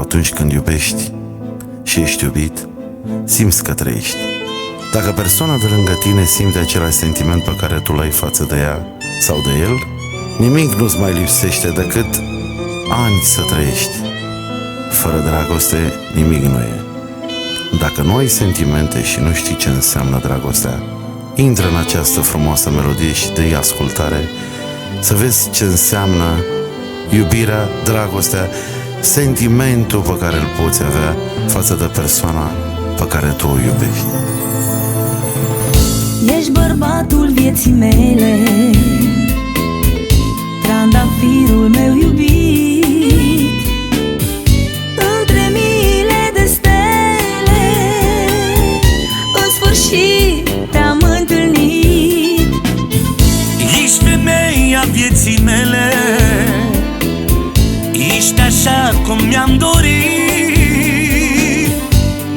atunci când iubești și ești iubit, simți că trăiești. Dacă persoana de lângă tine simte același sentiment pe care tu l-ai față de ea sau de el, nimic nu-ți mai lipsește decât ani să trăiești. Fără dragoste, nimic nu e. Dacă nu ai sentimente și nu știi ce înseamnă dragostea, intră în această frumoasă melodie și dă ascultare să vezi ce înseamnă iubirea, dragostea, sentimentul pe care îl poți avea față de persoana pe care tu o iubești. Ești bărbatul vieții mele cum mi-am dorit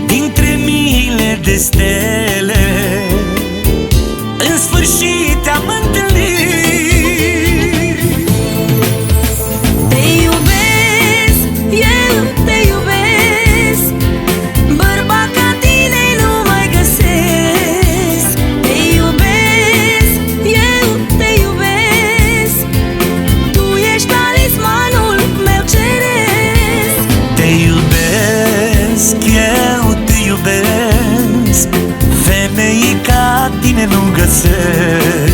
Dintre miile de stele tine nu găsesc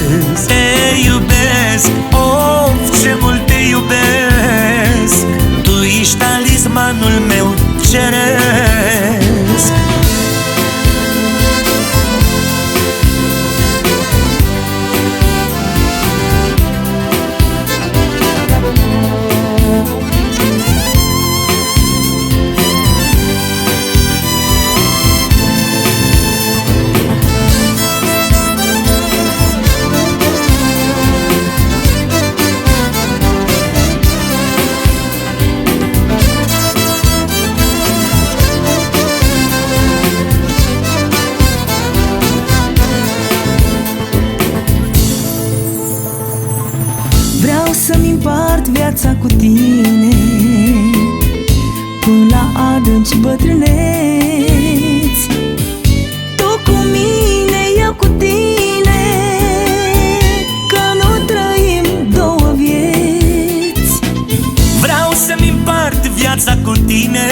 să-mi împart viața cu tine. Până la adânci bătrâneți. Tu cu mine, eu cu tine. Că nu trăim două vieți. Vreau să-mi împart viața cu tine.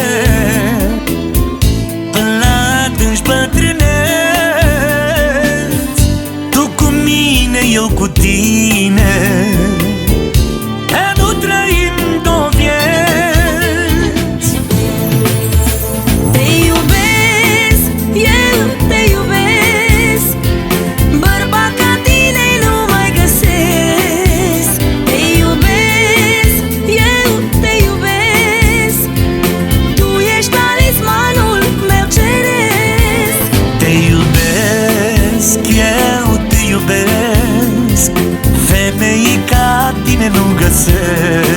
Până la adânci bătrâneți. Tu cu mine, eu cu tine nu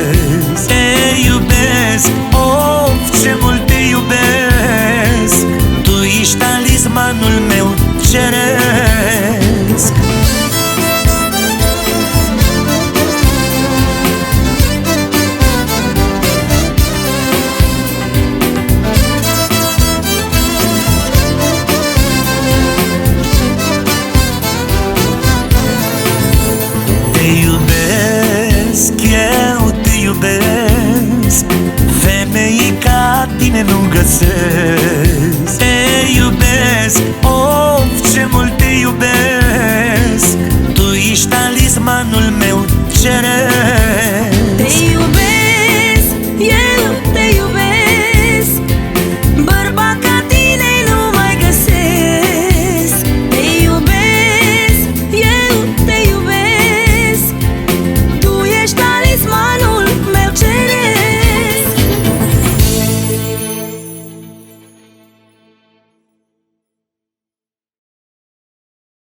te iubesc Femei ca tine nu găsesc